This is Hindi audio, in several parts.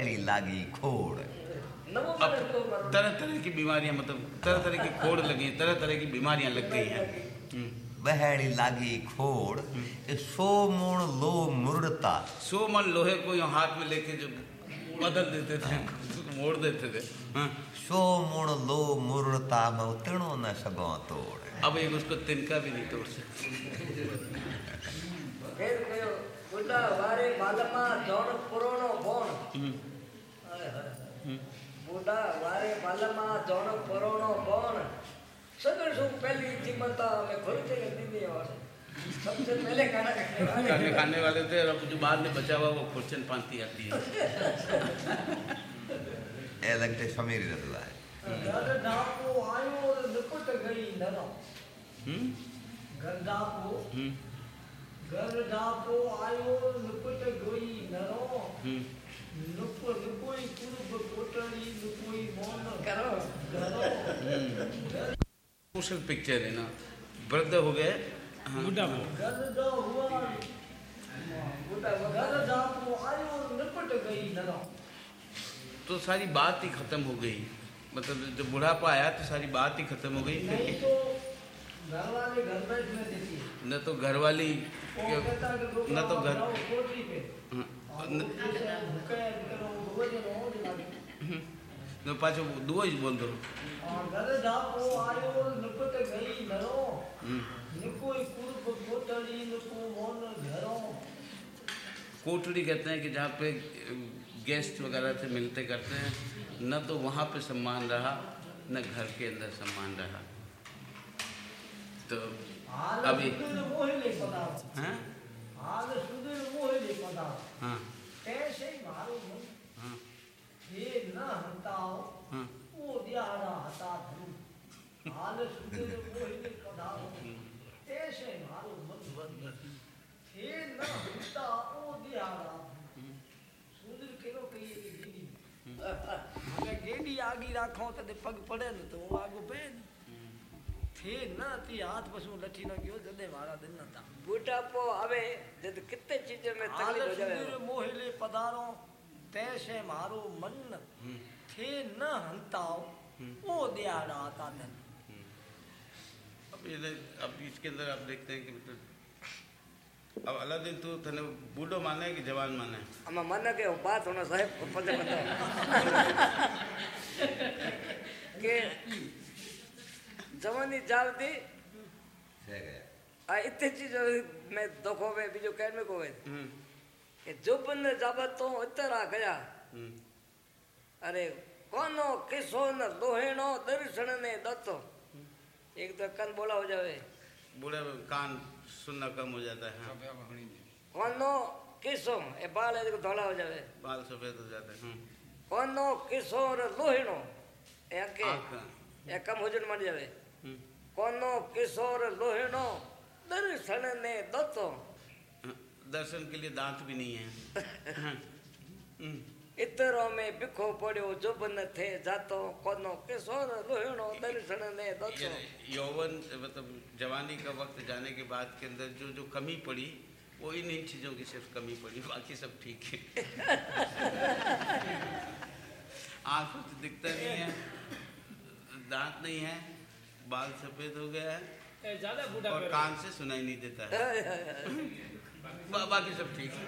पहली लागी खोड़। अब तरह तरह की बीमारियाँ मतलब तरह तरह की खोड़ लगी तरह तरह की बीमारियाँ लग गई हैं। बहड़ी लागी खोड़ हम्म। सो मोण लो मुर्ड़ता। सो मन लोहे को यहाँ हाथ में लेके जो बदल देते थे मोड़ देते थे। हाँ। सो मोड़ लो मुर्ड़ता मैं तिणो न सगो तोड़। अब एक उसको तिनका भी नहीं तोड़ सकते। બુડા વારે બાલમાં જોણ પુરોણો બોણ हम्म, હાય હાય. हम्म। બુડા વારે બાલમાં જોણ પુરોણો બોણ સગર શું પહેલી જીમતા અમે ખોલતે કે દીદી આવે सबसे पहले खाना खाने वाले खाने खाने वाले थे और अब जो बाद में बचा हुआ वो खुरचन पांति आती है એ લગતે સમીર રતલા घर डाको आयो और निपट गई नरो हम्म, घर डाको हम्म, घर डाको आयो और निपट गई नरो हम्म। सोशल पिक्चर है ना वृद्ध हो गए तो सारी बात ही खत्म हो गई मतलब जब बुढ़ापा आया तो सारी बात ही खत्म हो गई नहीं तो घर वाले घर बैठने न तो घर वाली न तो घर और गई नरो हम्म, निकोई कोटड़ी कहते हैं कि जहाँ पे गेस्ट वगैरह से मिलते करते हैं न तो वहाँ पे सम्मान रहा न घर के अंदर सम्मान रहा तो अभी- हाँ कैसे ही मालूम हो? ये हम्म। न हटाओ हम्म। वो दिया हटा धनु हाल सुनते जो वो ही कदाओ कैसे मालूम मन बंद ये न हटा वो दिया हम्म। सुधर के लो कहिए कि गेडी। अगर गेडी आगी राखो तो पग पड़े न तो वो आगो बहन थे न ती हाथ पशु लठी न गयो जदे मारा दिन न था बुढ़ापो आवे जब कितने चीज़ों में तकलीफ़ हो जावे। मोहिले पदारो तैसे मारो मन। हम्म। थे न हंताओ वो दिया आता धन। हम्म। अब ये अब इसके अंदर आप देखते हैं कि मतलब अब अलग दिन तो थने बूढ़ो माने कि जवान माने अब माने के बात होना साहब पता बताओ। के जवानी जाल दी इतने चीज़ मैं में भी जो कहने को है कि जो बंद जाबत तो इतर आ गया। हम्म। अरे कोनो किसो न दोहेणो दर्शन ने दत्तो। हम्म। एक तो कान बोला हो जावे। बूढ़े कान सुनना कम हो जाता है हाँ। कोनो किसो ए बाल है धोला हो जावे। बाल सफ़ेद हो जाते हैं हाँ। कोनो किसो र लोहेनो ए के ए कम हो जन मन जावे। हम्म। कोनो किसो र लोहेनो दर्शन ने दत्तो दर्शन के लिए दांत भी नहीं है। हम्म। इतरो में बिखो पड़ो जुबन थे जातो कोनो किशोर लोहणो दर्शन ने दत्तो यौवन मतलब जवानी का वक्त जाने के बाद के अंदर जो जो कमी पड़ी वो इन इन चीज़ों की सिर्फ़ कमी पड़ी बाकी सब ठीक है। आँखों तो से दिखता नहीं है दांत नहीं है बाल सफ़ेद हो गया है। ज़्यादा बूढ़ा और कान से सुनाई नहीं देता है। बा, बाकी सब ठीक है।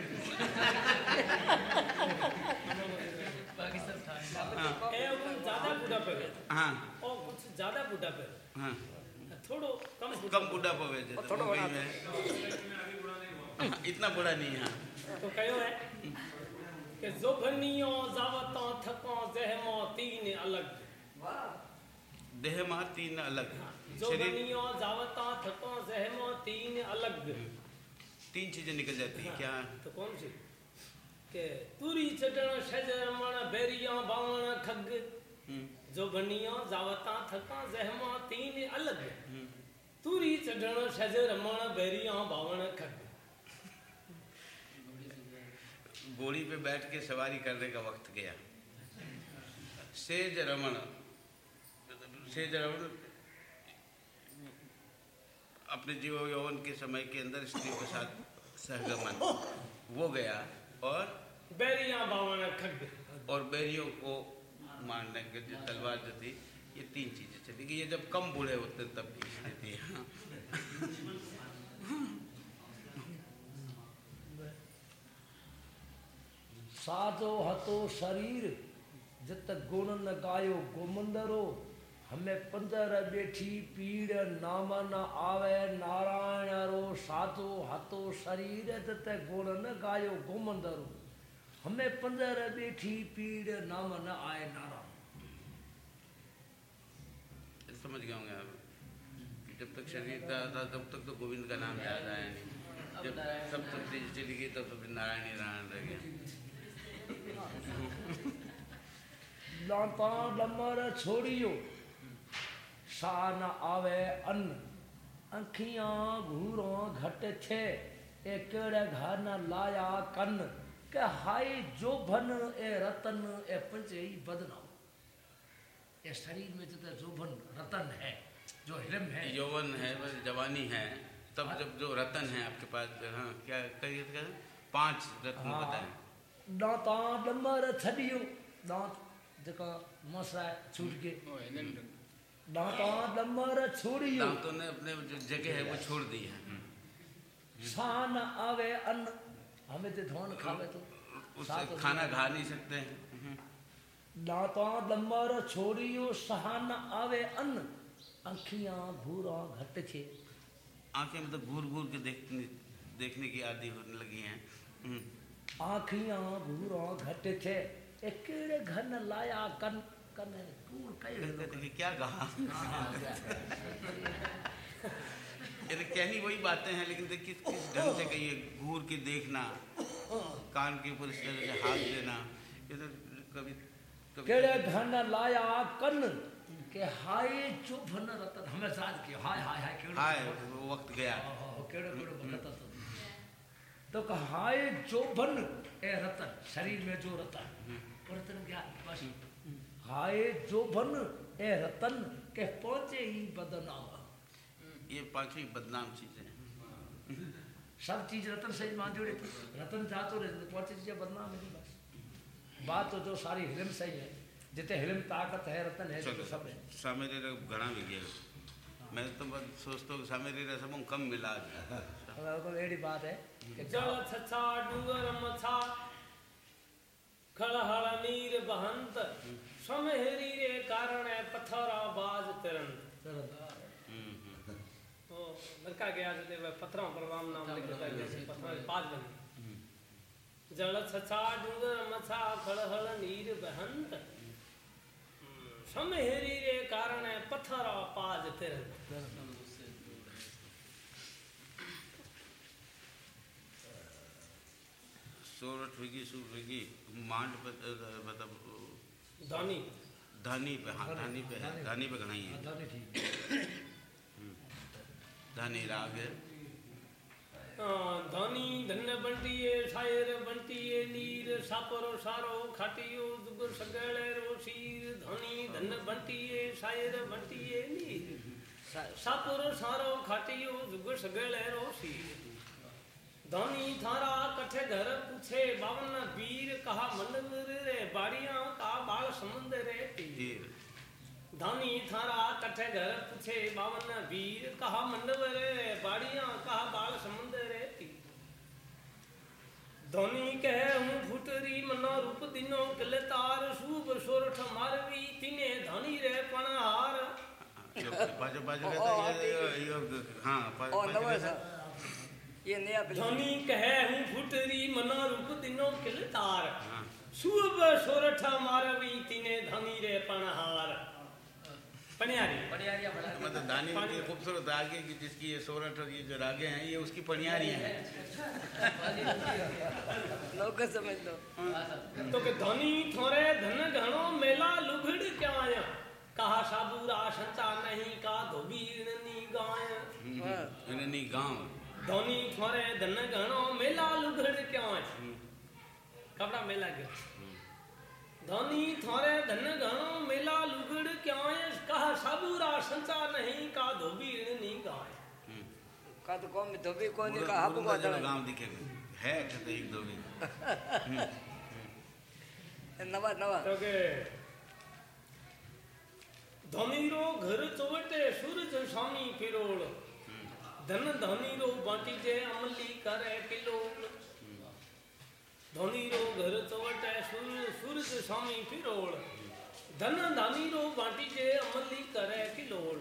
सब ज़्यादा बूढ़ा पे हाँ। और कुछ ज़्यादा बूढ़ा पे हाँ। थोड़ो कम कम बूढ़ा पवे थोड़ो हाँ, इतना बूढ़ा नहीं है। तो कहो है कि जोभनियों जावतों थकों जहमों तीन अलग। देह मार तीन अलग तीन अलग। तीन चीज़ें निकल जाती है क्या? तो कौन सी? के तुरी चटण शजर मण बेरिया बावण खग हम्म, जोभनियो जावता थका जहमो तीन अलग। हम्म। तुरी चटण शजर मण बेरिया बावण खग घोड़ी पे बैठ के सवारी करने का वक्त गया। सेज रमण। सेज रमण अपने जीव यौवन के समय के अंदर स्त्री के साथ सहगमन वो गया और और बैरियों को मारने के जो तलवार जो थी ये तीन चीज़ें चली गई। ये जब कम बूढ़े होते तब की स्थिति है। साजो हतो शरीर जित गुण न गायो गोमंदरो। हमें पंदर बेठी पीड़ नाम न आवे नारायण रो साजो हतो शरीर जित गुण न गायो गोमंदरो। हमें पंदर बेठी पीड़ नाम न आए नारायण। समझ गए होंगे आप। जब तक शरीर था, था तब तक तो गोविंद का नाम याद आया नहीं। जब सब तक चली गई तब तो फिर नारायण ही नारायण रह गया। लाता लमर छोड़ियो। सा न आवे अन्न अखियाँ घूरों घट छे ए केड़े घर न लाया कन के हाय जो भन ए रतन ए पंचई बदनाम ये शरीर में जितना जोभन रतन है जो हिरम है यौवन है जवानी है तब जब जो रतन है आपके पास हाँ क्या कहिए तो पाँच रत्न हाँ। बताएँ दांता लमर छड़ियो दांत जेका मसा छूट के दांता लमर छोड़ियो दांतों ने अपने जो जगह है वो छोड़ दी है। हम्म। सा आवे अन्न। हमें तो धोन खावे तो। उससे खाना खा नहीं सकते हैं। हम्म। दांता लंबर छोड़ियो आवे अन्न। अखियाँ घूरा घट छे। आँखें मतलब घूर घूर के देखने देखने की आदि होने लगी हैं। हम्म। आखियाँ घूरा घट छे। ए केड़े घर लाया कन कन कि क्या कहा? ये कहनी वही बातें हैं लेकिन देखिए किस ढंग से कहिए घूर के देखना कान के ऊपर इस तरह से हाथ देना ये तो कभी कभी केड़े घर न लाया कन? के हाय चुभन रतन हमें साथ के हाय हाय हाय केड़े हाय वो वक्त गया। केड़े केड़े बकता तो। तो हाय चोभन ए रतन शरीर में जो रतन वो रतन क्या बस। हाय चोभन ए रतन के पहुँचे ही बदनाम। ये पांचवी बदनाम चीज़ें हैं। सब चीज़ रतन से मान जोड़े। रतन रहे तो पहुँचे चीज़ें बदनाम है बस। बात तो जो सारी हिलम सही है जिते हिलम ताकत है रतन है तो सब है। सामेरे घड़ा भी गया मैं तो बस सोचता हूँ सामेरे सब कम मिला। दिया तो एड़ी बात है कि जल छछा डूंगर मछा खड़हड़ नीर बहंत। समहेरी रे कारण पथरा बाज तिरंत। हम्म। तो लड़का गया जते वह पत्थरों पर राम नाम लिखता है जैसे पत्थर पाज बन। जल छछा डूंगर मछा खड़हड़ नीर बहंत। समहेरी रे कारण पथरा पाज तिरंत। सोरठ विगी सूर विगी मांड मतलब धनी धानी पे। हाँ धानी पे है धानी पे घनाई है। धानी राग है। धनी धन बंटिए शायर बंटिए नीर सापरो सारो खाटियो दुग सगळे रो शीर धनी धन बंटिए शायर बंटिए नीर। सापरो सारो खाटियो दुग सगळे रो शीर धनी थारा कठे घर पूछे बावन वीर कहा मनवर रे बाड़िया का बाल समुंदर रे तीर। तीर। थारा कठे घर पूछे बावन वीर कहा मंडवर रे बाड़िया कहा बाल समुंदर रे तीर। धोनी कहे हूँ फुटरी मनो रूप दिनो किले तार सूब सोरठ मारवी तिने धनी रे पणहार। बाजू बाजू है ये हाँ है। नया धोनी कहे हूँ फुटरी मनो रूप दिनो किले तार हाँ। सूब सोरठ मारवी तिने धनी रे पणहार। पणियारी। मतलब दानी की खूबसूरत रागे की जिसकी ये सोरठ और ये जो रागे हैं ये उसकी पनियारियाँ हैं। नौकर समझ लो। तो के धनी थोरे धन घणो मेला लुघड़ क्या आया कहा साबूरा संचा नहीं का धोबीर नी गाय। हाँ। इन्हें गाँव। धोनी थोरे धन घणो मेला लुगड़ क्यों छी कपड़ा मेला क्यों धोनी थोरे धन घणो मेला लुगड़ क्यों कह सबूरा संसार नहीं का धोबी इन नी गाए। का तो कौन धोबी कोनी का हब को जन गाँव दिखे है तो एक धोबी। नवा नवा। तो के धोनी रो घर चोवटे सूरज स्वामी फिरोड़। धन धनी रो बाटी जे अमली करे किलो धनी रो घर चवटे सूर्य सूरज स्वामी फिरोल धन धनी रो बाटी जे अमली करे किलोड़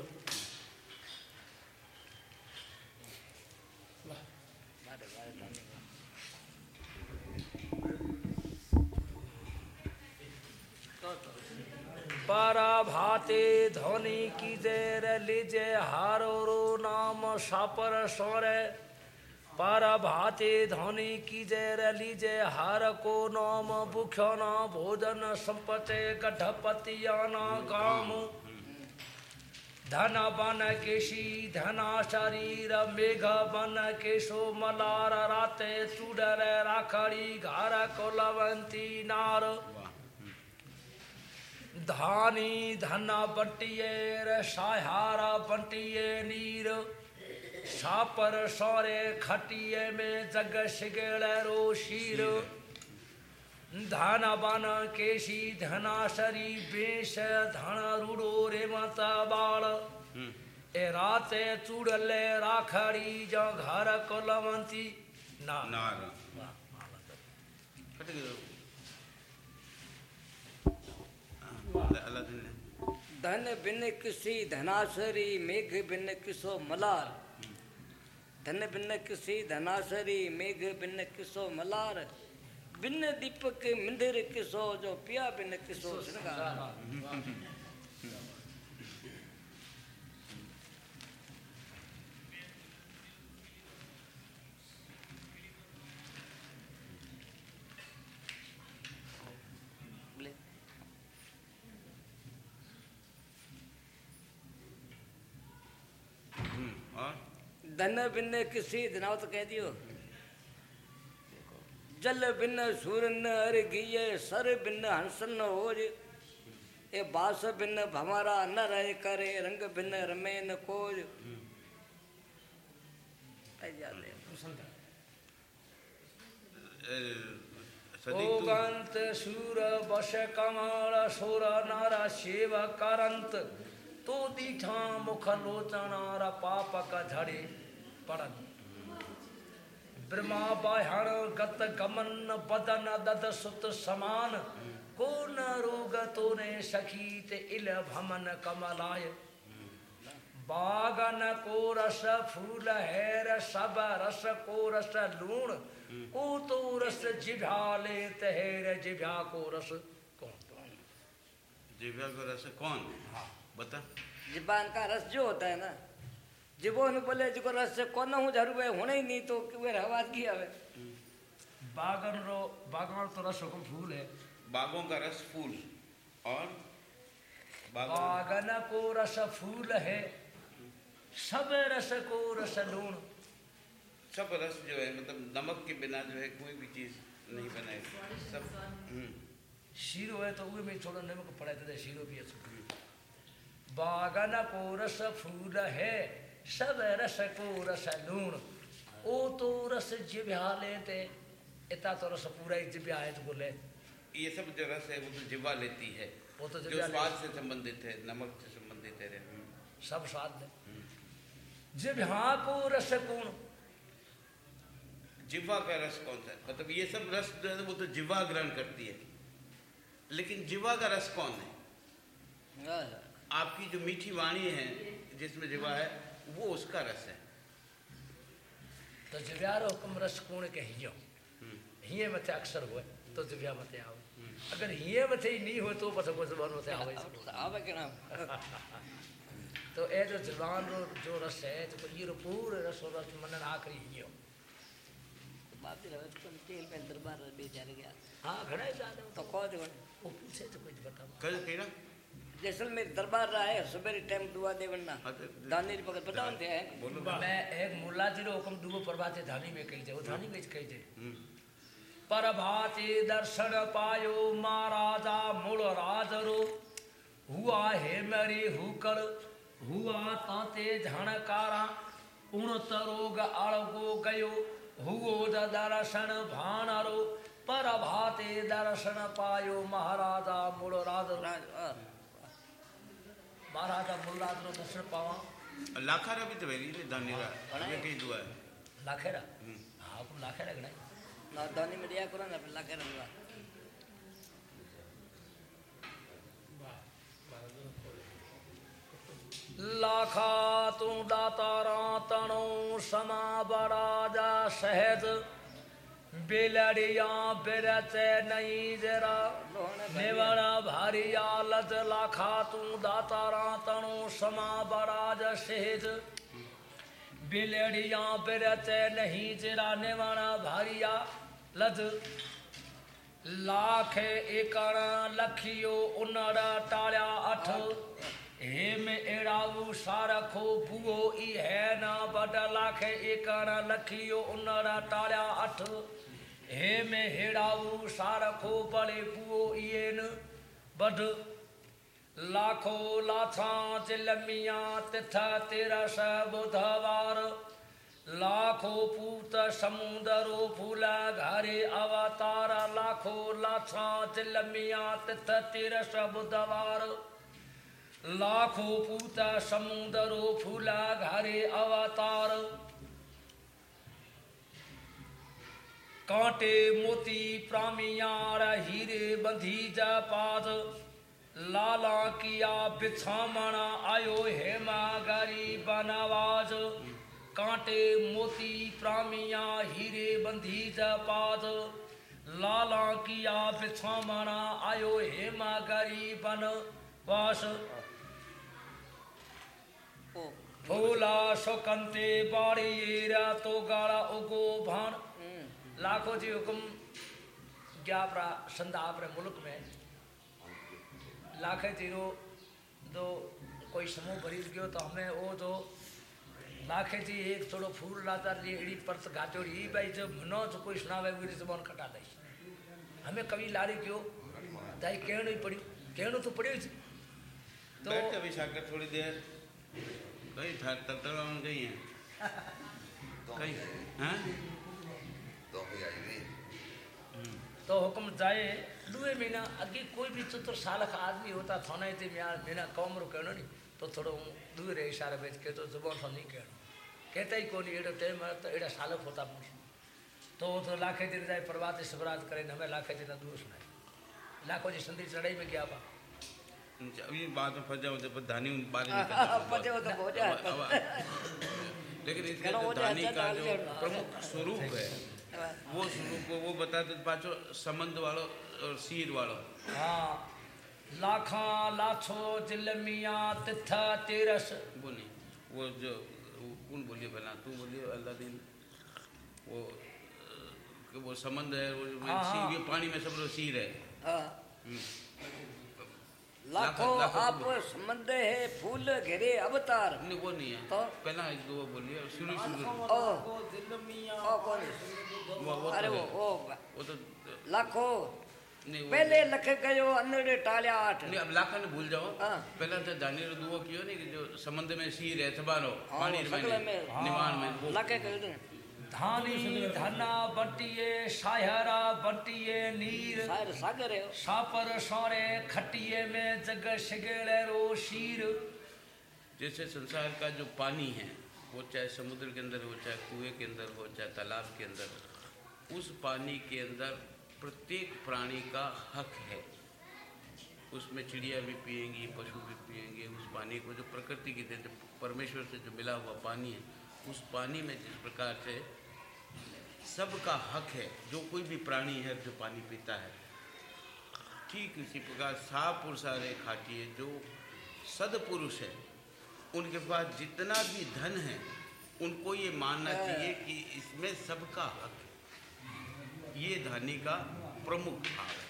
पारा भाते ध्वनि की देर लीजे हारो नाम सापर सोरे पारा भाते ध्वनि की देर लीजे हार को नाम भूख्यो न भोजन संपते गढ़पतियाना काम धन बन केशी धना शरीर मेघ बन केशो मलार राते चूडर राखड़ी घर कोलवंती नार धानी धना बटिये रे साहारा बटिये नीर। सापर सौरे खटिये में जग शिगेड़ रो शीर। धन बन केशी धना शरी बेश धन रूड़ो रे माता बाल। ए राते चूड़ले राखड़ी जो घर कोलवंती। ना। नार कट धन बिन किसी धनाशरी मेघ बिन किसो मलार। धन बिन किसी धनाशरी मेघ बिन किसो मलार। बिन दीपक मिंदिर किसो जो पिया बिन किसो श्रृंगार। धन बिन किसी धनावत कह दियो। जल बिन सूर न हर गिये सर बिन हंसन होज। ए बास बिन भमारा न रहे करे रंग बिन रमे न कोज ऐ जाने। सदी ओ गंत सूर बश कमल सुर नर शिव करंत। तो दीठा मुख लोचनार पाप का झड़े। पड़न ब्रह्मा बाहण गत गमन बदन दद सुत समान को न रोग तो ने सखी ते इल भमन कमलाय बागन को रस फूल है सब रस को रस लूण को तो रस जिभा ले तहेर जिभा को रस कौन जिव्या को रस कौन बता जिबान का रस जो होता है ना जिबो न बोले जो रस से कोन हूँ है होने ही नहीं तो वे हवा की हवे बागन रो बागन तो रस को फूल है बागों का रस फूल और बागन को रस फूल है सब रस को रस लूण सब रस जो है मतलब नमक के बिना जो है कोई भी चीज़ नहीं बनाएगी सब शीरो है तो उहे में थोड़ा नमक पड़े तो शीरो भी अच्छो बागन को रस फूल है सब रस को रस लूण। ओ तो रस जिभ्या लेते इतना तो रस पूरा ही जिभ्या है तो बोले। ये सब जो रस है वो तो जिवा लेती है। वो तो जो स्वाद से संबंधित है नमक से संबंधित है। हम्म, सब स्वाद है। जिभ्या को रस कौन। जिवा का रस कौन सा? मतलब ये सब रस जो है वो तो जिवा ग्रहण करती है। लेकिन जिवा का रस कौन है? आपकी जो मीठी वाणी है जिसमें जिवा है वो उसका रस है। तो जिभ्या रो हुक्म रस कौन के हियो। हम्म, हिये मथे अक्सर हुए तो जिभ्या मथे आवे। अगर हिये मथे ही नहीं हो तो पता को जबान मथे आवे। आवे के नाम। तो ए जो जबान रो जो रस है तो ये रो पूरे रस रो रस मनन आखरी हियो। बाप रहे तुम तेल पे दरबार बेचार गया हाँ घड़ा ही जाने तो कौन जो वो पूछे तो कुछ बताओ। कल केड़ा जैसलमेर दरबार रहा है सवेरे टाइम दुआ देवना हाँ, तो- दानेरी पकड़ बताओ थे हैं। मैं एक मुल्ला जी रो हुक्म दुगो प्रभाते धानी में कही थे वो धानी में कही थे हम्म, प्रभाते दर्शन पायो महाराजा मूल राज रो हुआ हे मेरी हुकड़ हुआ ताते झणकारा। उण तरोग अड़गो गयो हुओ द दर्शन भाणरो पर भाते दर्शन पायो महाराजा मूल राज રાજ, મહારાજા મુલ્લાદનો દર્શન પાવા લાખારા બી તો વેલી રે દાનેરા અમે કઈ દુઆ લાખેરા હા આપણ લાખેરા ગણાય ના દાની મે રહ્યા કરો ને આપણે લાખેરા દુઆ લાખા તું દાતારા તણો સમા બરાજા સહેજ बेलड़िया बिरचे नहीं जरा। निवड़ा भारिया लज लाखा, तू दातारा तणु समा बराज सेज। बिलड़िया बिरचे नहीं जरा, निवड़ा भारिया लज लाख एकड़ लखियो उनड़ा टाड़ा अठ। हेम एड़ाऊ सारखो भूओ ई है ना बड लाखे एकण लखियो उनड़ा टाळ्या अठ हेम हेड़ाऊ सारखो बड़े भूओ ईन बड लाखो लाछा चिलमिया तिथ तेरस बुधवार लाखो पूत समुदरो फूल घरे अवतार लाखो लाछा चिलमिया तिथ तेरस बुधवार लाखो पूत समुदरो फूला घरे अवतार। कांटे मोती प्रामियार हीरे बंधी जपात लाला किया बिछामणा आयो हेमा गरी बनवाज। कांटे मोती प्रामिया हीरे बंधी जपात लाला किया बिछामणा आयो हेमा गरी बनवास ओ फूला सुकंते बाड़ीरा तो गाड़ा उगो भाण हम्म, लाखों जी हुक्म क्या प्रा संदा अपने मुल्क में। लाखे ज़ीरो जो कोई समूह भरी गयो तो हमें वो जो लाखे जी एक थोड़ो फूल लाता जी एड़ी परत गाचो री भाई जो मनो जो कोई सुनावे वीरी जबान कटा दई। हमें कवि लारी क्यों दाई कहणो ही पड़ियो कहणो तो पड़ियो जी तो बैठ अभी शाकर थोड़ी देर। कहीं था तत्तरा में गई है। कहीं हाँ। तो हुक्म जाए दुए महीना अगे कोई भी चतुर साल का आदमी होता थाना ते म्यार महीना कम रो कहणो नी तो थोड़ो हूँ दुए रे इशारे में के तो ज़ुबान तो नहीं कहणो कहता ही कोनी एड़ो टाइम है तो एड़ा साल होता मुझ तो वो तो लाखे दिन जाए प्रभात शिवराज करे हमें लाखे दिन दूर सुनाए लाखों जी संधि चढ़ाई में गया बा। अभी बात में फंस जाओ जब धानी बारे पचे वो तो हो जाए लेकिन इसके जो धानी का जो प्रमुख स्वरूप है वो स्वरूप को वो बताते पाचो संबंध वालो और सीर वालो। हाँ। लाखा लाछो जिलमिया तिथ तेरस। वो नहीं वो जो कौन बोलिए पहला? तू बोलिए अल्लाह दिन। वो वो संबंध है वो हाँ, सीर हाँ। पानी में सब लोग सीर है। हाँ। हम्म। लाखों लाखों आप संबंध है फूल घेरे अवतार। नहीं वो नहीं है। तो? पहला एक दो बोलिए और शुरू शुरू ओ ओ कौन वो वो अरे तो वो ओ वो तो लाखों। नहीं पहले लख गयो अन्नड़े टालिया आठ। नहीं अब लाखा ने भूल जाओ। हाँ। पहला तो दानी रो दुआ कियो नहीं कि जो संबंध में सीर है थबारो हाँ, पानी में। निमान में। लखे कयो धानी धना बटिए बटिए नीर सागर सापर सौरे खटिए में जग रो शीर जैसे संसार का जो पानी है वो चाहे समुद्र के अंदर हो चाहे कुएँ के अंदर हो चाहे तालाब के अंदर उस पानी के अंदर प्रत्येक प्राणी का हक है। उसमें चिड़िया भी पिएँगी पशु भी पिएँगे उस पानी को जो प्रकृति की देन परमेश्वर से जो मिला हुआ पानी है उस पानी में जिस प्रकार से सबका हक है जो कोई भी प्राणी है जो पानी पीता है। ठीक इसी प्रकार साफ़ और सारे खाटिए जो सदपुरुष है उनके पास जितना भी धन है उनको ये मानना चाहिए कि इसमें सबका हक है। ये धानी का प्रमुख भाव है।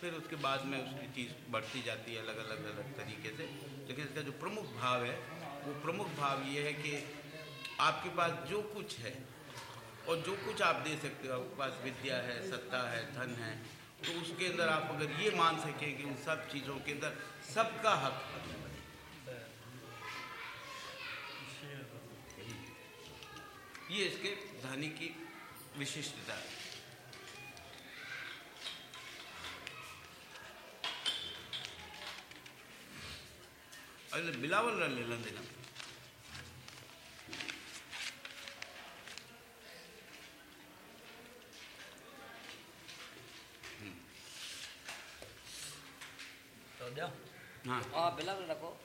फिर उसके बाद में उसकी चीज़ बढ़ती जाती है अलग अलग अलग तरीके से। लेकिन इसका जो प्रमुख भाव है वो प्रमुख भाव ये है कि आपके पास जो कुछ है और जो कुछ आप दे सकते हो, आपके पास विद्या है, सत्ता है, धन है तो उसके अंदर आप अगर ये मान सकें कि उन सब चीज़ों के अंदर सबका हक ये इसके धानी की विशिष्टता है। अरे बिलावल ले लेना हाँ। बिलावल रखो।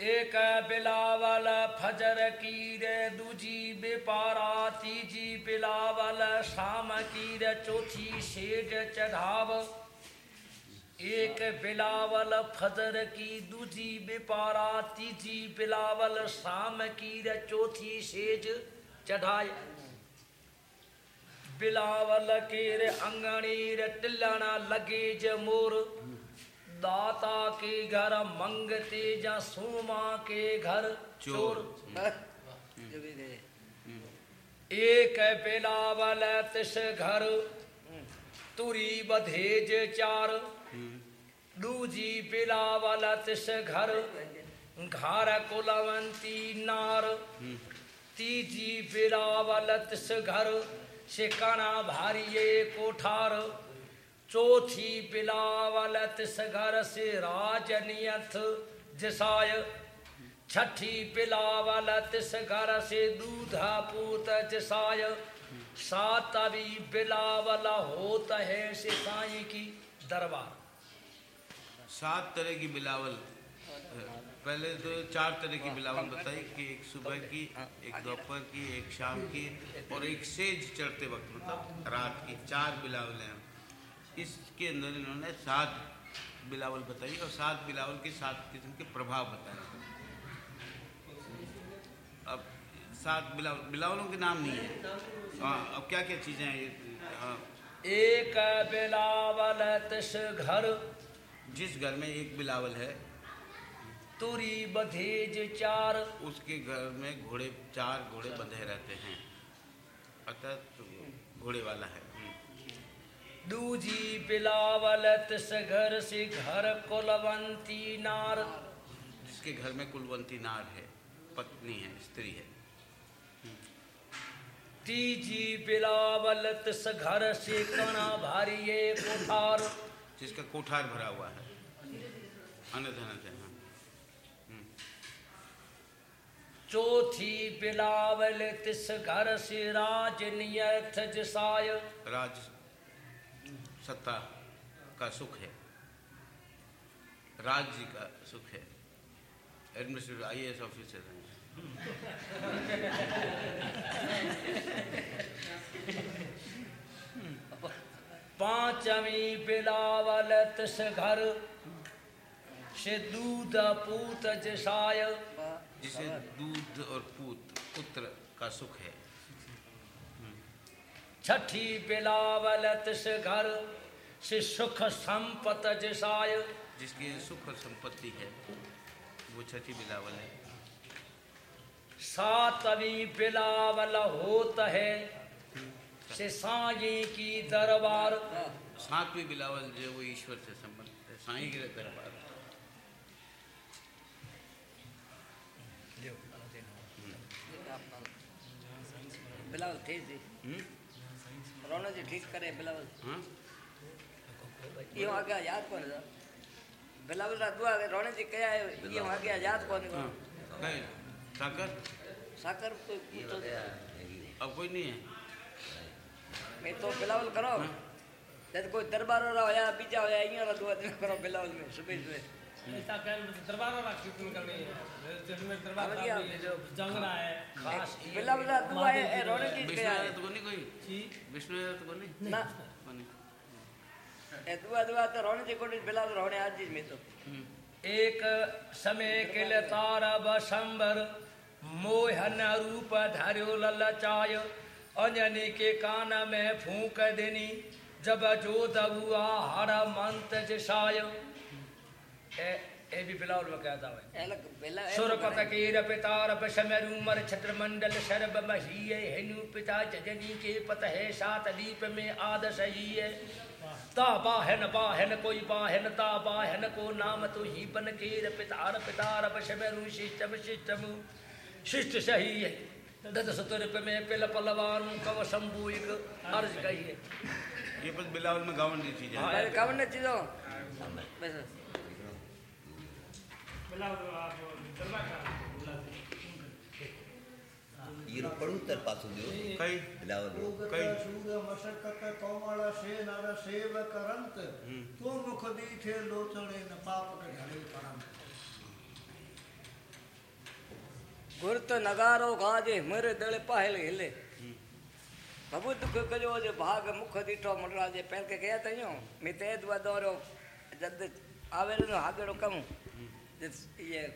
एक बिलावल फजर की रे दूजी बेपारा तीजी बिलावल शाम की रे चौथी शेज चढ़ाव। एक बिलावल फजर की दूजी बेपारा तीजी बिलावल शाम की रे चौथी शेज चढ़ाए बिलावल के रे अंगणी रे टिलना लगे ज मोर। दाता के घर मंगते जा सोमा के घर। चोर। एक बिलावल तिस घर। तुरी बधेज चार। दूजी बिलावल तिस घर। घर कुलवंती नार। तीजी बिलावल तिस घर। शिकना भारिये कोठार। चौथी बिलावल तिस घर से राजनियथ जसाय। छठी बिलावल तिस घर से दूधा पूत जसाय। सातवी बिलावल होत है से की दरबार। सात तरह की बिलावल पहले तो चार तरह की बिलावल बताई कि एक सुबह की एक दोपहर की एक शाम की और एक सेज चढ़ते वक्त मतलब रात की चार बिलावल हैं। इसके अंदर इन्होंने सात बिलावल बताई और सात बिलावल के सात किस्म के प्रभाव बताए। अब सात बिलावल बिलावलों के नाम नहीं है। हाँ अब क्या क्या चीज़ें हैं ये? हाँ। एक बिलावल तिस घर। जिस घर में एक बिलावल है तुरी बधेज चार। उसके घर में घोड़े चार घोड़े बंधे रहते हैं। अर्थात घोड़े वाला है। दूजी बिलावल तिस घर से घर कुलवंती नार। जिसके घर में कुलवंती नार है पत्नी है स्त्री है। तीजी बिलावल तिस घर से कणा भारी कोठार जिसका कोठार भरा हुआ है। अनध अनध है हाँ चौथी बिलावल तिस घर से राजनियथ जसाय राज सत्ता का सुख है। राज्य का सुख है। एडमिनिस्ट्रेटिव आई एस ऑफिसर पांचवी बिलावल तिस घर से दूध पूत जसाय। जिसे दूध और पूत पुत्र का सुख है। छठी बिलावल तिस घर से सुख संपत जसाय। जिसकी सुख और संपत्ति है वो छठी बिलावल है। सातवीं बिलावल होत है से साई की दरबार। सातवीं बिलावल जो वो ईश्वर से संबंधित है साईं के दरबार। बिलावल ठीक जी। हम्म? रोना जी ठीक करे बिलावल। हाँ यूँ आगे याद कौन है बिलावल रा दुआ रोने जी कया है यूँ आगे याद कौन है हाँ कहीं साकर? साकर तो तो अब कोई नहीं है। मैं तो बिलावल करो। हाँ। जब कोई दरबार वाला होया बीजा होया यूँ रा दुआ करो बिलावल में सुबह सुबह ऐसा कर दरबार वाला कीर्तन करनी है। जिसमें दरबार अब क्या? साहब ये जो है खास ये बिलावल रा दुआ ए, रोने जी विष्णु है तो नहीं कोई? जी। विष्णु तो कोई ना। कोई ए दुआ दुआ तो रोने जी कोई बिलावल रोने आज जी में तो। हम्म। एक समय किल तारब संबर मोहन रूप धर्यो ललचाय अंजनी के कान में फूक देनी जब जो दबुआ हर मंत जसाय। ए ए भी बिलावल में कहता है। सुरपत कीर पितार बशमरूमर छत्र मंडल शरब महीय हेनु पिता जजनी के पत है सात दीप में आदश ही है ता बाहन बाहन कोई बाहन ता बाहन को नाम तो ही बन कीर पितार पितार बशमरु शिष्टम शिष्टम शिष्ट सही है दत सतुरप में पिल पलवान कव शंभु एक अर्ज़ कही है ये बस बिलावल में गावन की चीज़ है अरे कवन चीज़ों बस। ඊර પડુતર પાછું જો. કઈ? લાવો કઈ? ચૂગ મશકક કોમળ શે નર हिले પ્રભુ દુઃખ કજો જે ભાગ મુખ દીઠો મંડળા જે પહેલ કે ગયા તયો મે તે દવા દોરો જદ આવેલો હાગડો કમું. this yeah.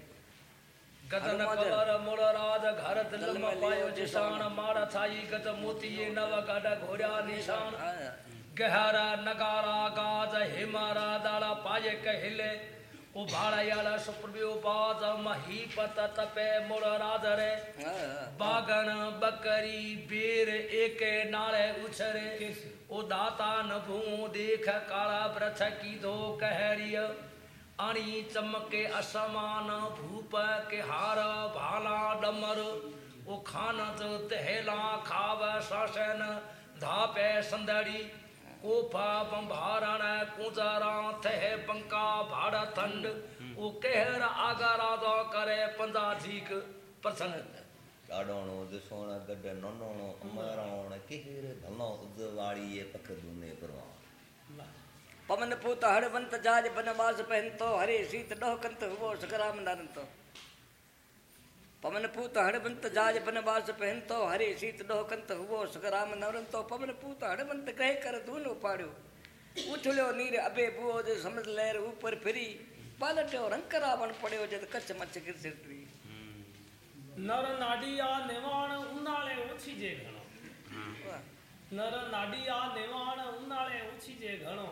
गतन कलर मुरराज घर दिल पायो जिसान मारा थाई गत मोती ये नव गड घोड़ा निशान। गहरा नगारा गाज हिमारा दाड़ा पाये कहले। उभाड़ा याला सुप्रभु बाज मही पत तपे मुरराज रे। बागन बकरी बेर एक नाले उछरे। ओ दाता नभू देख काला ब्रथ की दो कहरिया। अणी चमके असमान, भूप के हार, भाला डमर। ओ खान तहला खाव शासन, धापे संदड़ी। कोफा बंभारण कुंजरा थह पंका भाड़ा ठंड ओ कहर आगारा दो करे पंजा ठीक प्रसन्न। ॾाढोणो ॾिसोण गॾु नोणो अमराणो कहर भलो उद वारी पख दूने परवाण पवन पूत हरवंत जाज बनवास पहनतो हरे सीत डोहकंत हुबो सकराम नारंतो पवन पूत हरवंत जाज बनवास पहनतो हरे सीत डोहकंत हुबो सकराम नवरंतो पवन पूत हरवंत कह कर धून उपाड़ो। उछलो नीर अबे बुओ जे समझ लहर ऊपर फिरी। पालटो रंग रावण पड़ो जद कच्छ मच गिर सिरटी हम्म। नर नाडिया नेवाण उनाले ओछी जे घणो। नर नाडिया नेवाण उनाले ओछी जे घणो।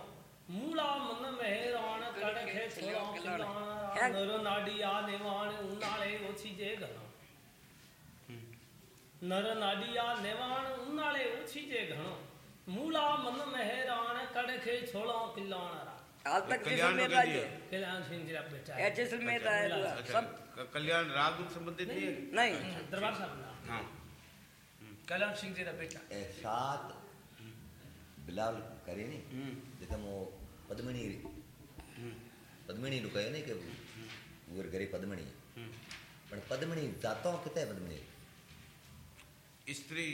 मूला मन मेहरान कड़खे छोरा किला नर नाडी आ नेवान उनाले ओछी जे घणो नर नाडी आ नेवान उनाले ओछी जे घणो मूला मन मेराण तड़क है छोड़ा खिलाड़ा आज तक जैसलमेर राज्य कल्याण सिंह जी आप बेटा है जैसलमेर राज्य सब कल्याण राग संबंधित नहीं नहीं दरबार साहब हाँ कल्याण सिंह जी का बेटा साथ बिलाल करे नहीं जैसे वो એટલે મો પદ્મણી हम्म, પદ્મણીનું કહે ને કે ઉગર ઘરે પદ્મણી हम्म। પણ પદ્મણી જાતો किथे पद्मणी स्त्री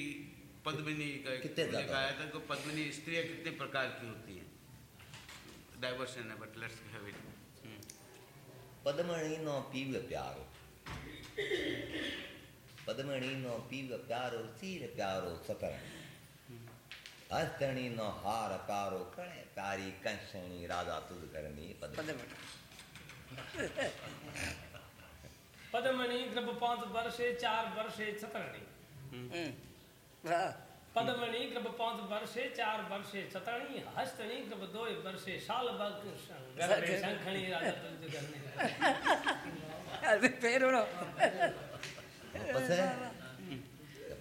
पद्मिनी का कितने मैंने ज्यादा? कहा था कि पद्मिनी स्त्रियां कितने प्रकार की होती हैं डाइवर्सन है बट लेट्स हैव इट પદ્મણીનો પીવ પ્યારો પદ્મણીનો પીવ પ્યારો ચીર પ્યારો સતરણ હસ્તણીનો હાર તારો કણે? તારી કંસણી રાજા તુદકરની પદમણી. પદમણી ગ્રભ પાંચ વર્ષે ચાર વર્ષે છતરણી. પદમણી ગ્રભ પાંચ વર્ષે ચાર વર્ષે છતરણી. હસ્તણી ગ્રભ દોય વર્ષે શાલ બગ શંખણી રાજા તુદકરની પેરોડો પછી?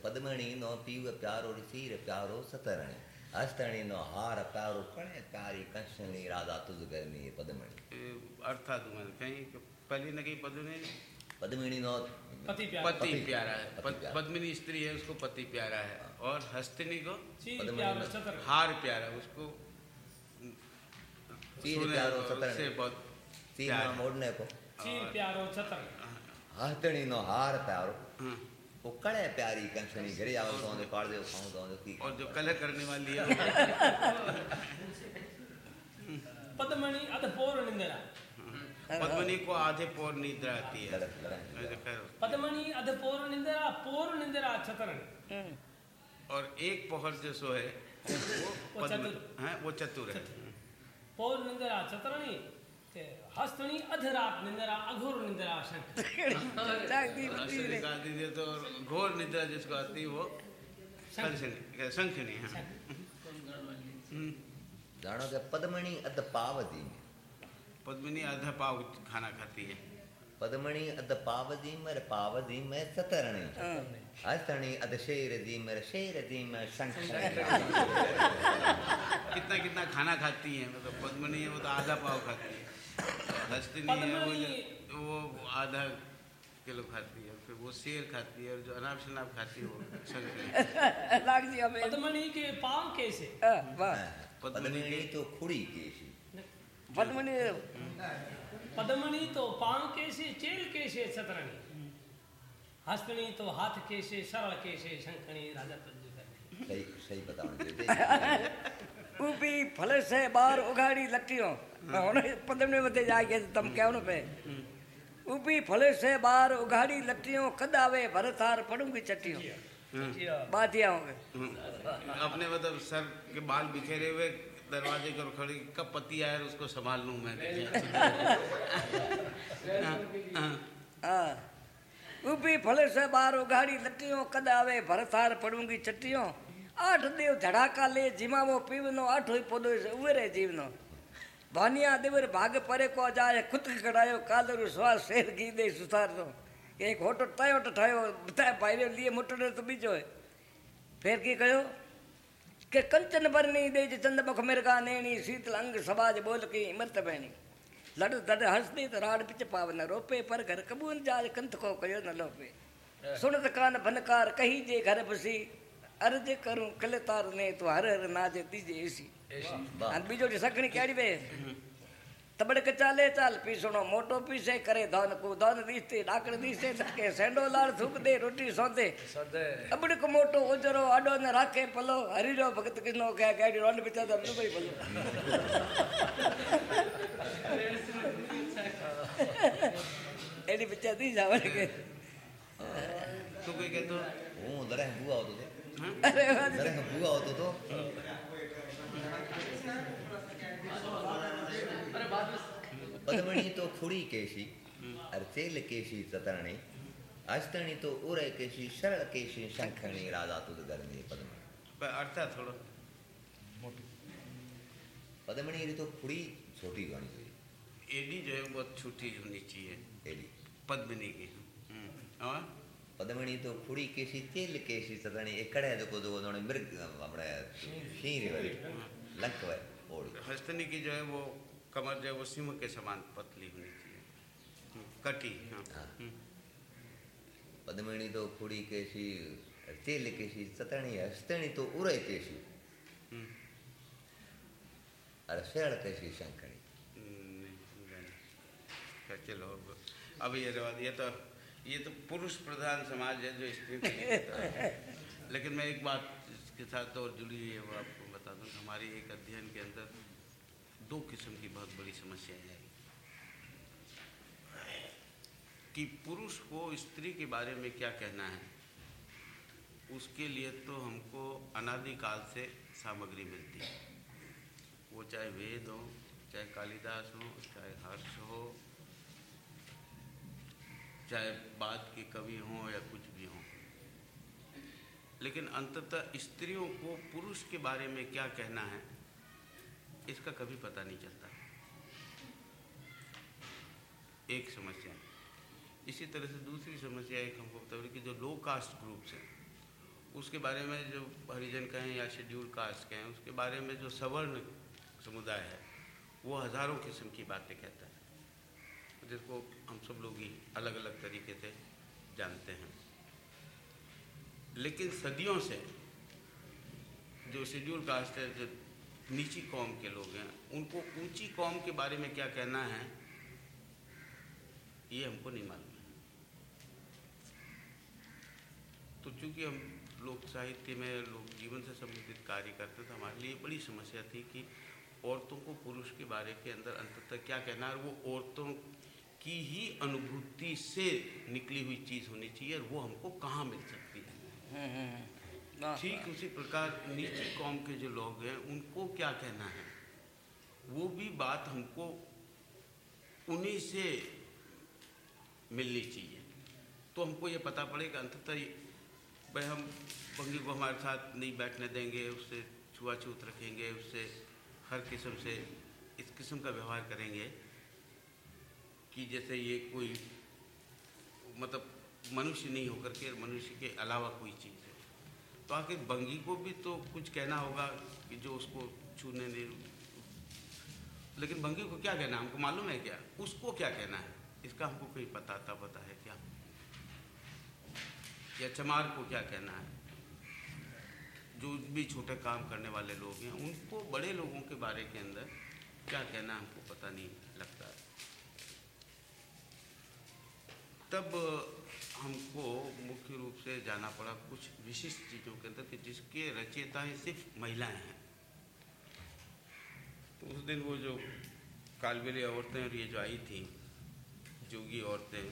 पद्मणी नो पीव प्यारो सीर प्यारो सतरणी। अस्तणी नो हार प्यारो कणे प्यारी कंसणी राधा तुझ घर में पद्मणी। अर्थात मैं कहीं तो पहली न कहीं पद्मणी पद्मिनी नो पति प्यारा, पति प्यारा है। पद्मिनी स्त्री है उसको पति प्यारा है। हाँ। और हस्तिनी को हार प्यारा है उसको तीर प्यारो तो सतर से बहुत तीर मोड़ने को। तीर प्यारो सतर हस्तिनी नो हार प्यारो। हाँ। वो कड़े प्यारी कंसनी घरे आओ तो दे तो की और जो कलर करने वाली है पद्मनी आधे पोर निंदरा। पद्मनी को आधे पोर निंदरा आती है। तो पद्मनी आधे पोर निंदरा पोर निंदरा हम्म। और एक पोहर जो सो है वो चतुर। है वो चतुर है। पोर निंदरा छतरनी। हस्तनी अधरात निंद्रा अघोर निंद्रा दीजिए तो घोर निद्रा जिसको आती है वो शंखनी शंखनी हाँ जानो कि पद्मणी अध पावदी पद्मनी अध पाव खाना खाती है। पद्मणी अध पावदी मर पावदी में सतरणी। हस्तनी अध शेर दी मर शेर दी में शंख। कितना कितना खाना खाती है मतलब पद्मनी है वो तो आधा पाव खाती है। हंसती नहीं है वो वो आधा किलो खाती है फिर वो शेर खाती है जो अनाप शनाप खाती है वो पद्मनी के। पाँव कैसे? पद्मनी के। तो खुड़ी कैसी? पद्मनी पद्मनी तो पाँव कैसे चेल कैसे सतरणी हस्तनी तो हाथ कैसे सरल कैसे शंखनी राजा सही सही बताओ ઊભી ભલે છે બહાર ઉગાડી લટીઓ પદમને વધે જાય કે તમે કહેવાનું પે ઊભી ભલે છે બહાર ઉઘાડી લટીઓ કદાવે ભરતાર પડુંગી चटियो बाधिया होंगे। अपने मतलब सर के बाल बिखेरे हुए दरवाजे पर खड़ी कब पति आए तो उसको संभाल लूँ मैं? हाँ, हाँ। ऊपी फले से बार उगाड़ी लटियों कद आवे भरतार पड़ूँगी चट्टियों। આઠ દેવ ધડાકા લે જીમાવો પીવનો આઠોય પોદો ઉવેરે જીવનો. ભાનિયા દેવર ભાગ પરે કો જાય કુતક કડાયો કાદરું શ્વાસ શેર ઘી દે સુથારનો. એક હોટો ટાયો ઠાયો બધા ભાઈઓ લીએ મોટો તો બીજો ફેર કી કયો? કે કંચન બરની દે છે ચંદમખ મિરગા નેણી શીતલ અંગ સબાજ બોલ કી હિંમત બેણી લડ દડ હસની તો રાડ પિચ પાવન રોપે પર ઘર કબૂન જાય કંથકો કયો ન લોપે. સુણત કાન ભનકાર કહી જે ઘર ભસી. અરજ કરું કલે તાર ને તો હર હર નાજે તીજે એસી. અને બીજો સખણી કેડી બે? તબડક ચાલે ચાલ પીસણો મોટો પીસે કરે ધન કુ ધન દીસે ડાકણ દીસે કે સેંડો લાળ થૂક દે રોટી સોંધે. અબડક મોટો ઓજરો આડો ને રાખે પલો હરીરો ભગત કિનો કે ગાડી રોડ બિતા દમ ભાઈ પલો. એની બિચારી જાવ કે. તું કઈ કહેતો? હું દરે હું આવતો હતો અરે વાહ. દરેક ભૂવા આવતો હતો પદમણી તો ખુડી કેશી અર ચેલ કેશી સતરણી અસ્તણી તો ઉરે કેશી સરળ કેશી શંખણી રાજા તુદ ગરમી પદમણી पर अर्थ है थोड़ा પદમણી રી તો ખુડી છોટી ગણી જોઈએ एडी जो है बहुत छोटी होनी चाहिए એડી पद्मिनी की हम्म, और ಪದಮಣಿದು ಪುಡಿ ಕೇಸಿ ತೇಲ್ ಕೇಸಿ ತದಣಿ ಎಕ್ಕಡೆ ಅದಕ್ಕೂ ನೋಡಿ मृग हमारे शीर वाली लंक वाली ओड़ी हस्तनी की जो है वो कमर जो है वो सिम के समान पतली होनी चाहिए कटी हाँ, हाँ। पद्मणी तो खुड़ी केसी तेल केसी सतणी हस्तणी तो उरय केसी और शेड़ केसी शंकड़ी चलो अब ये ये तो ये तो पुरुष प्रधान समाज है जो स्त्री को है। लेकिन मैं एक बात इसके साथ और जुड़ी हुई है वो आपको बता दूँ कि हमारी एक अध्ययन के अंदर दो किस्म की बहुत बड़ी समस्याएँ आई कि पुरुष को स्त्री के बारे में क्या कहना है उसके लिए तो हमको अनादिकाल से सामग्री मिलती है वो चाहे वेद हो चाहे कालिदास हो चाहे हर्ष हो चाहे बाद के कवि हों या कुछ भी हों। लेकिन अंततः स्त्रियों को पुरुष के बारे में क्या कहना है, इसका कभी पता नहीं चलता। एक समस्या। इसी तरह से दूसरी समस्या एक हमको बता कि जो लो कास्ट ग्रुप्स हैं, उसके बारे में जो हरिजन कहें या शेड्यूल कास्ट कहें, उसके बारे में जो सवर्ण समुदाय है, वो हज़ारों किस्म की बातें कहता है। जिसको हम सब लोग ही अलग अलग तरीके से जानते हैं। लेकिन सदियों से जो शेड्यूल कास्ट है जो नीची कौम के लोग हैं, उनको ऊँची कौम के बारे में क्या कहना है, ये हमको नहीं मालूम है। तो चूँकि हम लोक साहित्य में, लोक जीवन से संबंधित कार्य करते थे, हमारे लिए बड़ी समस्या थी कि औरतों को पुरुष के बारे के अंदर अंततः क्या कहना है वो औरतों की ही अनुभूति से निकली हुई चीज़ होनी चाहिए और वो हमको कहाँ मिल सकती है? हम्म, हम्म, हम्म। ठीक उसी प्रकार नीचे कौम के जो लोग हैं उनको क्या कहना है? वो भी बात हमको उन्हीं से मिलनी चाहिए। तो हमको ये पता पड़ेगा अंततः भाई हम बंगी को हमारे साथ नहीं बैठने देंगे उससे छुआछूत रखेंगे उससे हर किस्म से इस किस्म का व्यवहार करेंगे। कि जैसे ये कोई मतलब मनुष्य नहीं होकर के, मनुष्य के अलावा कोई चीज़ है। तो आखिर बंगी को भी तो कुछ कहना होगा कि जो उसको छूने नहीं लेकिन बंगी को क्या कहना है? हमको मालूम है क्या? उसको क्या कहना है? इसका हमको कोई पता आता पता है क्या? या चमार को क्या कहना है? जो भी छोटे काम करने वाले लोग हैं, उनको, बड़े लोगों के बारे के अंदर क्या कहना हमको पता नहीं लगता है तब हमको मुख्य रूप से जाना पड़ा कुछ विशिष्ट चीज़ों के अंदर कि जिसके रचयिताएँ सिर्फ़ महिलाएँ हैं। तो उस दिन वो जो कालबेली औरतें और ये जो आई थी, जोगी औरतें,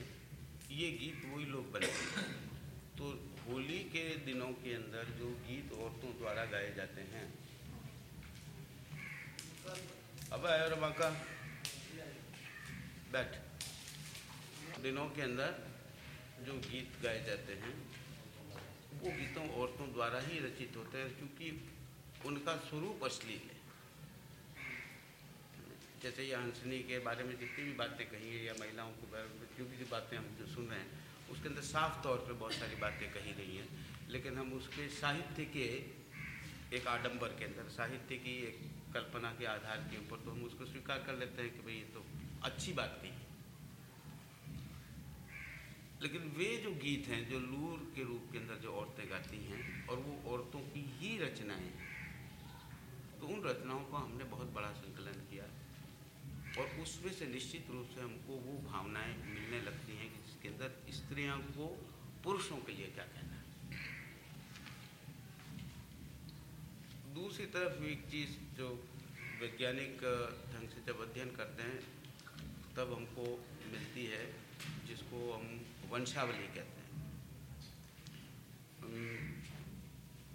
ये गीत वही लोग बने। तो होली के दिनों के अंदर जो गीत औरतों द्वारा गाए जाते हैं, अब आयो रे बाका बैठ। दिनों के अंदर जो गीत गाए जाते हैं, वो गीतों औरतों द्वारा ही रचित होते हैं क्योंकि उनका स्वरूप अश्लील है। जैसे ये हंसनी के बारे में जितनी भी बातें कही है या महिलाओं के बारे में, जो भी बातें हम जो सुन रहे हैं, उसके अंदर साफ़ तौर पे बहुत सारी बातें कही गई हैं। लेकिन हम उसके साहित्य के एक आडंबर के अंदर, साहित्य की एक कल्पना के आधार के ऊपर तो हम उसको स्वीकार कर लेते हैं कि भाई ये तो अच्छी बात कही लेकिन वे जो गीत हैं, जो लूर के रूप के अंदर जो औरतें गाती हैं, और वो औरतों की ही रचनाएँ तो उन रचनाओं का हमने बहुत बड़ा संकलन किया। और उसमें से निश्चित रूप से हमको वो भावनाएँ मिलने लगती हैं कि जिसके अंदर स्त्रियों को पुरुषों के लिए क्या कहना है। दूसरी तरफ़ एक चीज़ जो वैज्ञानिक ढंग से जब अध्ययन करते हैं, तब हमको मिलती है, जिसको हम वंशावली कहते हैं।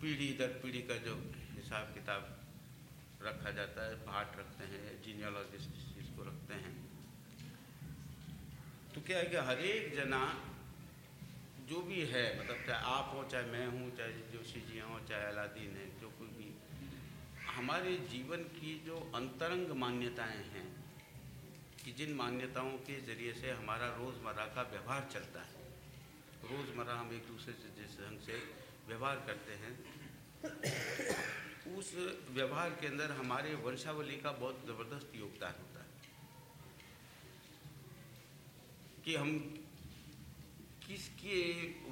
पीढ़ी दर पीढ़ी का जो हिसाब किताब रखा जाता है भाट रखते हैं जीनियोलॉजिस्ट इस चीज़ को रखते हैं। तो क्या है कि हर एक जना जो भी है मतलब चाहे आप हो, चाहे मैं हूँ, चाहे जोशी जी हों, चाहे अलादीन है, जो कोई भी, हमारे जीवन की जो अंतरंग मान्यताएँ हैं कि जिन मान्यताओं के ज़रिए से हमारा रोज़मर्रा का व्यवहार चलता है रोज़मर्रा हम एक दूसरे से जिस ढंग से व्यवहार करते हैं उस व्यवहार के अंदर हमारे वंशावली का बहुत ज़बरदस्त योगदान होता है। कि हम किसके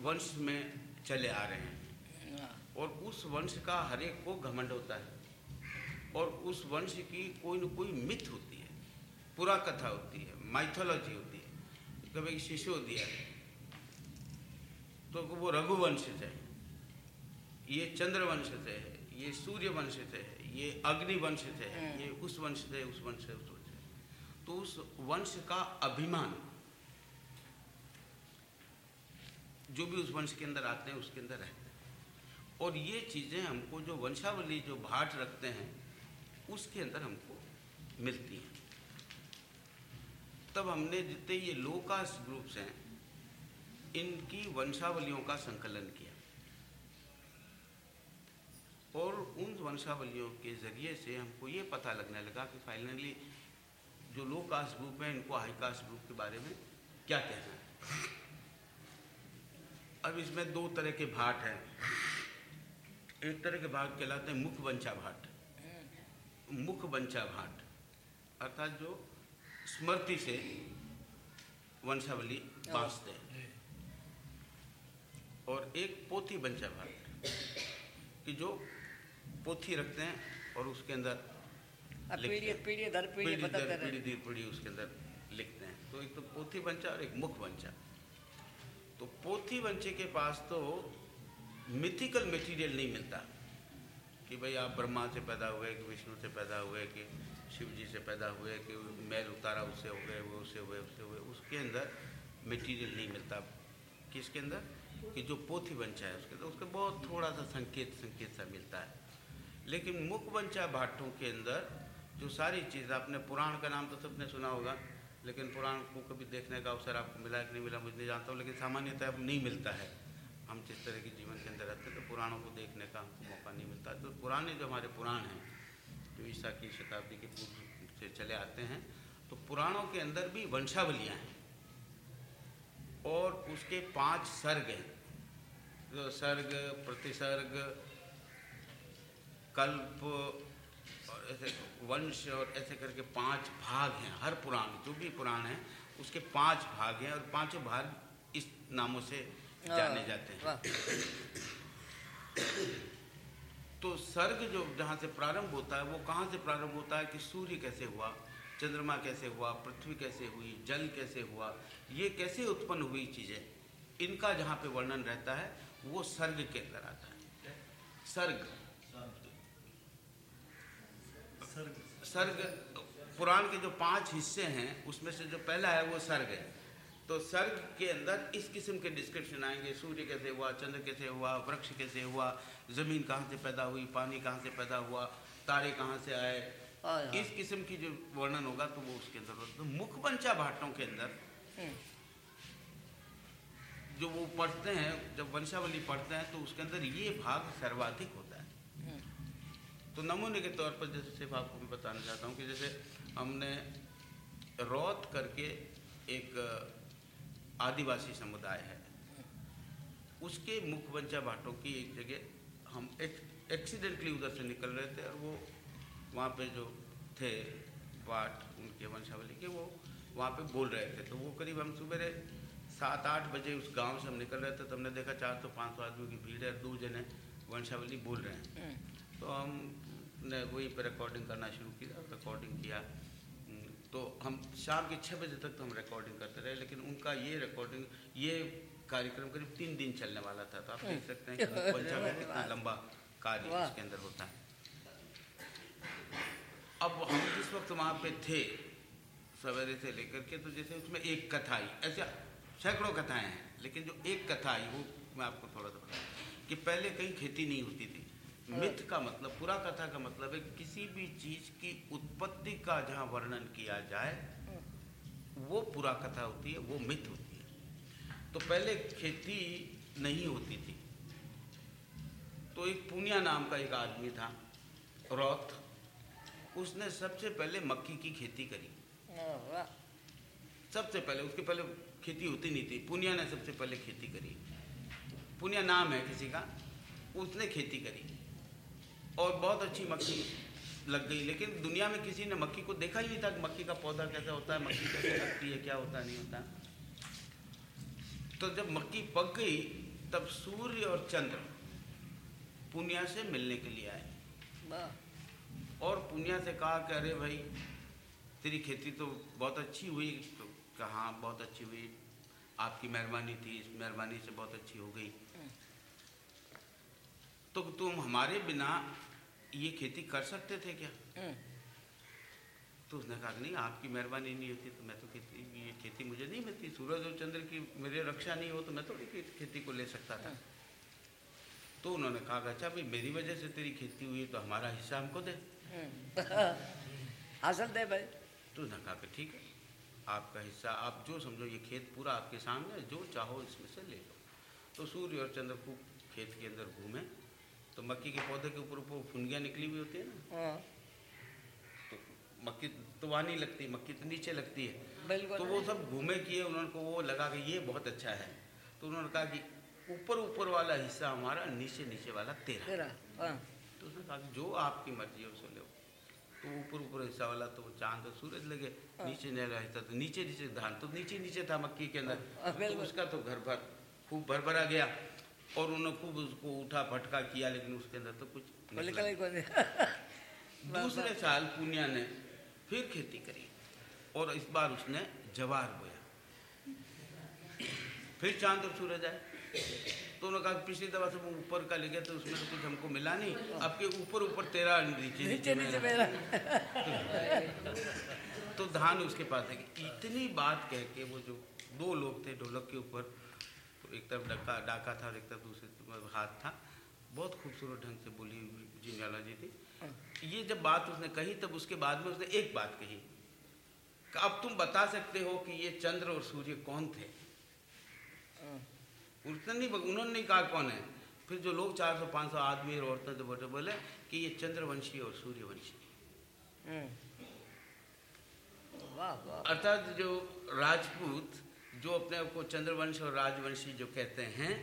वंश में चले आ रहे हैं और उस वंश का हर एक को घमंड होता है और उस वंश की कोई न कोई मिथ होती है पुरा कथा होती है माइथोलॉजी होती है। कभी एक शिशु दिया तो वो रघुवंश से है ये चंद्रवंश से है ये सूर्य वंश से है ये अग्नि वंश से है ये उस वंश से उस वंश से उस वंश से तो उस वंश का अभिमान जो भी उस वंश के अंदर आते हैं उसके अंदर रहते हैं। और ये चीज़ें हमको जो वंशावली जो भाट रखते हैं उसके अंदर हमको मिलती हैं। तब हमने जितने ये लो कास्ट ग्रुप्स हैं इनकी वंशावलियों का संकलन किया। और उन वंशावलियों के ज़रिए से हमको ये पता लगने लगा कि फाइनली जो लो कास्ट ग्रुप है इनको हाई कास्ट ग्रुप के बारे में क्या कहना है। अब इसमें दो तरह के भाट हैं। एक तरह के भाट कहलाते हैं मुख वंशा भाट। मुख वंशा भाट अर्थात जो स्मृति से वंशावली बांसते हैं और एक पोथी वंशा भाट कि जो पोथी रखते हैं और उसके अंदर पीढ़ी पीढ़ी दर पीढ़ी पीढ़ी दर पीढ़ी पीढ़ी उसके अंदर लिखते हैं। तो एक तो पोथी वंशा और एक मुख वंशा तो पोथी वंशे के पास तो मिथिकल मटेरियल नहीं मिलता कि भाई आप ब्रह्मा से पैदा हुए कि विष्णु से पैदा हुए कि शिव जी से पैदा हुए कि मैल उतारा उससे हो गए, वो उससे हुए उससे हुए। उसके अंदर मटेरियल नहीं मिलता। किसके अंदर? कि जो पोथी वंशा है उसके अंदर। उसका बहुत थोड़ा सा संकेत संकेत सा मिलता है। लेकिन मुख वंशा भाटों के अंदर जो सारी चीज़, आपने पुराण का नाम तो सबने सुना होगा, लेकिन पुराण को कभी देखने का अवसर आपको मिला कि नहीं मिला, मुझे नहीं जानता हूँ, लेकिन सामान्यतः अब नहीं मिलता है। हम जिस तरह के जीवन के अंदर रहते हैं तो पुराणों को देखने का हमको मौका नहीं मिलता। तो पुराने जो हमारे पुराण हैं जो ईसा की शताब्दी के पूर्व से चले आते हैं तो पुराणों के अंदर भी वंशावलियाँ हैं। और उसके पाँच सर्ग हैं। जो सर्ग प्रतिसर्ग कल्प और ऐसे वंश और ऐसे करके पाँच भाग हैं। हर पुराण जो भी पुराण है उसके पाँच भाग हैं और पाँचों भाग इस नामों से जाने जाते हैं। तो सर्ग जो जहाँ से प्रारंभ होता है वो कहाँ से प्रारंभ होता है कि सूर्य कैसे हुआ चंद्रमा कैसे हुआ पृथ्वी कैसे हुई जल कैसे हुआ ये कैसे उत्पन्न हुई चीज़ें? इनका जहाँ पे वर्णन रहता है वो सर्ग के अंदर आता है। सर्ग। सर्ग। पुराण के जो पाँच हिस्से हैं उसमें से जो पहला है वो सर्ग है। तो सर्ग के अंदर इस किस्म के डिस्क्रिप्शन आएँगे। सूर्य कैसे हुआ चंद्र कैसे हुआ वृक्ष कैसे हुआ ज़मीन कहाँ से पैदा हुई पानी कहाँ से पैदा हुआ तारे कहाँ से आए। हाँ। इस किस्म की जो वर्णन होगा तो वो उसके अंदर। तो मुखपंचा भाटों के अंदर हम्म, जो वो पढ़ते हैं जब वंशावली पढ़ते हैं तो उसके अंदर ये भाग सर्वाधिक होता है। हम्म, तो नमूने के तौर पर जैसे सिर्फ़ आपको मैं बताना चाहता हूँ कि जैसे हमने रौत करके एक आदिवासी समुदाय है। उसके मुखवंचा भाटों की एक जगह हम एक एक्सीडेंटली उधर से निकल रहे थे और वो वहाँ पे जो थे पाठ उनके वंशावली के वो वहाँ पे बोल रहे थे। तो वो करीब हम सुबह सात आठ बजे उस गाँव से हम निकल रहे थे तो हमने देखा चार सौ पाँच सौ आदमियों की भीड़ है दो जने वंशावली बोल रहे हैं। हम्म, तो हमने वहीं पर रिकॉर्डिंग करना शुरू किया रिकॉर्डिंग किया। तो हम शाम के छः बजे तक तो हम रिकॉर्डिंग करते रहे लेकिन उनका ये रिकॉर्डिंग ये कार्यक्रम करीब तीन दिन चलने वाला था तो आप देख सकते हैं कि पंचा में कितना लंबा कार्य। इसके अंदर होता है अब हम जिस वक्त वहाँ पे थे सवेरे से लेकर के तो जैसे उसमें एक कथा आई ऐसे सैकड़ों कथाएँ हैं लेकिन जो एक कथा आई वो मैं आपको थोड़ा सा बता कि पहले कहीं खेती नहीं होती थी मिथ का मतलब पूरा कथा का मतलब है किसी भी चीज़ की उत्पत्ति का जहाँ वर्णन किया जाए वो पूरा कथा होती है वो मिथ होती है। तो पहले खेती नहीं होती थी। तो एक पुनिया नाम का एक आदमी था रौत। उसने सबसे पहले मक्की की खेती करी। सबसे पहले उसके पहले खेती होती नहीं थी। पुनिया ने सबसे पहले खेती करी। पुनिया नाम है किसी का उसने खेती करी। और बहुत अच्छी मक्खी लग गई। लेकिन दुनिया में किसी ने मक्खी को देखा ही नहीं था कि मक्की का पौधा कैसा होता है मक्की कैसे लगती है क्या होता नहीं होता। तो जब मक्की पक गई तब सूर्य और चंद्र पुनिया से मिलने के लिए आए। और पुनिया से कहा कि अरे भाई तेरी खेती तो बहुत अच्छी हुई। तो कहा बहुत अच्छी हुई। आपकी मेहरबानी थी इस मेहरबानी से बहुत अच्छी हो गई। तो तुम हमारे बिना ये खेती कर सकते थे क्या? हम्म, तो उसने कहा नहीं आपकी मेहरबानी नहीं होती तो मैं तो खेती ये खेती मुझे नहीं मिलती। सूरज और चंद्र की मेरे रक्षा नहीं हो तो मैं थोड़ी खे- खेती को ले सकता था। तो उन्होंने कहा अच्छा भाई मेरी वजह से तेरी खेती हुई तो हमारा हिस्सा हमको दे। हम्म, हासिल दे भाई। तो उसने कहा कि ठीक है आपका हिस्सा आप जो समझो ये खेत पूरा आपके सामने जो चाहो इसमें से ले लो। तो सूर्य और चंद्र खूब खेत के अंदर घूमे। तो मक्की के पौधे के ऊपर ऊपर फुनगियाँ निकली हुई होती है ना? हाँ, तो मक्की तो वहाँ नहीं लगती मक्की तो नीचे लगती है। तो वो सब घूमे किए उन्होंने को वो लगा कि ये बहुत अच्छा है। तो उन्होंने कहा कि ऊपर ऊपर वाला हिस्सा हमारा नीचे नीचे वाला तेरा। तेरा हाँ, तो उसने कहा कि जो आपकी मर्ज़ी है उसको लो तो ऊपर ऊपर हिस्सा वाला तो चाँद और सूरज लगे नीचे नीला हिस्सा तो नीचे नीचे धान। तो नीचे नीचे था मक्की के अंदर। हाँ, तो उसका तो घर भर खूब भर भरा गया। और उन्होंने खूब उसको उठा फटका किया लेकिन उसके अंदर तो कुछ दूसरे साल पुनिया ने फिर खेती करी और इस बार उसने जवार बोया। फिर चाँद और सूरज आए। तो उन्होंने कहा पिछली दफ़ा से वो ऊपर का ले गया तो उसमें तो कुछ हमको मिला नहीं। अब के ऊपर ऊपर तेरा नीचे नीचे नीचे मेरा। तो धान उसके पास है इतनी बात कह के वो जो दो लोग थे ढोलक के ऊपर एक तरफ़ डका डाका था और एक तरफ़ दूसरे हाथ था। बहुत खूबसूरत ढंग से बोली जिंगाला जी थी। ये जब बात उसने कही तब उसके बाद में उसने एक बात कही। अब तुम बता सकते हो कि ये चंद्र और सूर्य कौन थे? उसने नहीं उन्होंने नहीं कहा कौन है। फिर जो लोग चार सौ पाँच सौ आदमी और औरतें जो बैठे बोले कि ये चंद्रवंशी और सूर्यवंशी। हम्म, अर्थात जो राजपूत जो अपने आप को चंद्रवंश और राजवंशी जो कहते हैं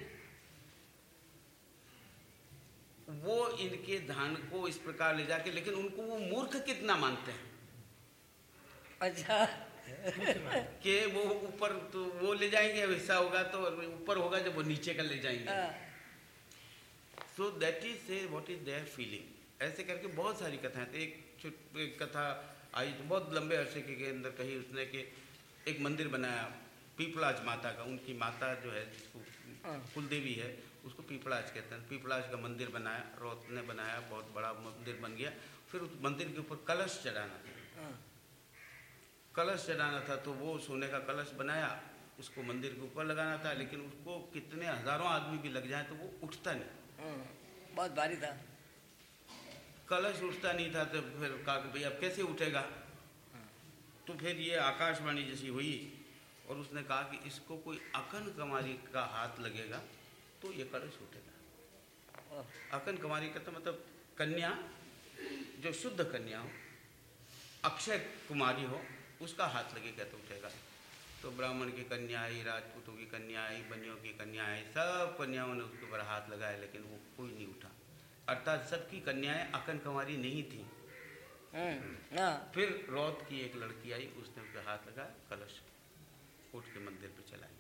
वो इनके धान को इस प्रकार ले जाके लेकिन उनको वो मूर्ख कितना मानते हैं? अच्छा। कि वो ऊपर तो वो ले जाएँगे हिस्सा होगा तो ऊपर होगा जब वो नीचे का ले जाएँगे। So that is say what is their feeling ऐसे करके बहुत सारी कथाएँ तो एक कथा आई तो बहुत लंबे अरसे के अंदर कही उसने कि एक मंदिर बनाया। पीपलाज माता का उनकी माता जो है जिसको हाँ। कुलदेवी है उसको पीपलाज कहते हैं। पीपलाज का मंदिर बनाया रोत ने बनाया बहुत बड़ा मंदिर बन गया। फिर उस मंदिर के ऊपर कलश चढ़ाना था। हाँ, कलश चढ़ाना था तो वो सोने का कलश बनाया उसको मंदिर के ऊपर लगाना था लेकिन उसको कितने हज़ारों आदमी भी लग जाए तो वो उठता नहीं। हाँ, बहुत भारी था। कलश उठता नहीं था तो फिर कहा कि भाई अब कैसे उठेगा? तो फिर ये आकाशवाणी जैसी हुई और उसने कहा कि इसको कोई अकन कमारी का हाथ लगेगा तो ये कलश उठेगा अकन कुमारी का तो मतलब कन्या जो शुद्ध कन्या हो अक्षय कुमारी हो उसका हाथ लगेगा तो उठेगा। तो ब्राह्मण की कन्या आई राजपूतों की कन्या आई बनियों की कन्या आई सब कन्याओं ने उसके ऊपर हाथ लगाया लेकिन वो कोई नहीं उठा। अर्थात सबकी कन्याएँ अकन कुमारी नहीं थी। हम्म, हाँ। फिर रौत की एक लड़की आई उसने उसके हाथ लगाया कलश। उठ के मंदिर पर चला गया।